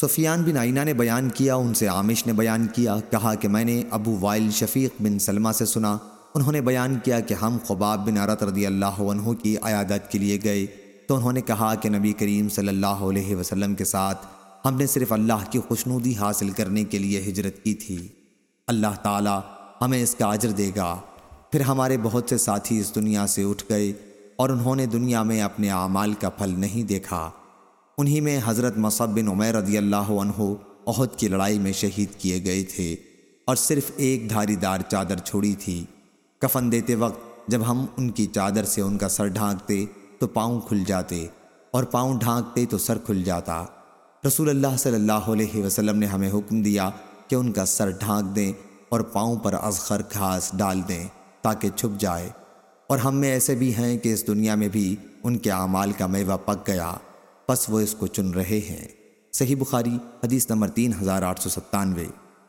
سفیان بن آئینہ نے بیان کیا، ان سے عامش نے بیان کیا، کہا کہ میں نے ابو وائل شفیق بن سلمہ سے سنا۔ انہوں نے بیان کیا کہ ہم خباب بن عرط رضی اللہ عنہ کی عیادت کے لیے گئے۔ تو انہوں نے کہا کہ نبی کریم صلی اللہ علیہ وسلم کے ساتھ ہم نے صرف اللہ کی خوشنودی حاصل کرنے کے لیے ہجرت کی تھی۔ اللہ تعالی ہمیں اس کا عجر دے گا۔ پھر ہمارے بہت سے ساتھی اس دنیا سے اٹھ گئے اور انہوں نے دنیا میں اپنے اعمال کا پھل نہیں دیکھا۔ انہی میں حضرت مصب بن عمیر رضی اللہ عنہ عہد کی لڑائی میں شہید کیے گئے تھے اور صرف ایک دھاری دار چادر چھوڑی تھی۔ کفن دیتے وقت جب ہم ان کی چادر سے ان کا سر ڈھانکتے تو پاؤں کھل جاتے اور پاؤں ڈھانکتے تو سر کھل جاتا۔ رسول اللہ صلی اللہ علیہ وسلم نے ہمیں حکم دیا کہ ان کا سر ڈھانک دیں اور پاؤں پر ازخر گھاس ڈال دیں تاکہ چھپ جائے۔ اور ہم میں ایسے بھی ہیں کہ اس دنیا میں بھی ان کے اعمال کا میوہ پک گیا۔ پس وہ اس کو چن رہے ہیں۔ صحیح بخاری حدیث نمبر تین ہزار آٹھ سو ستانوے۔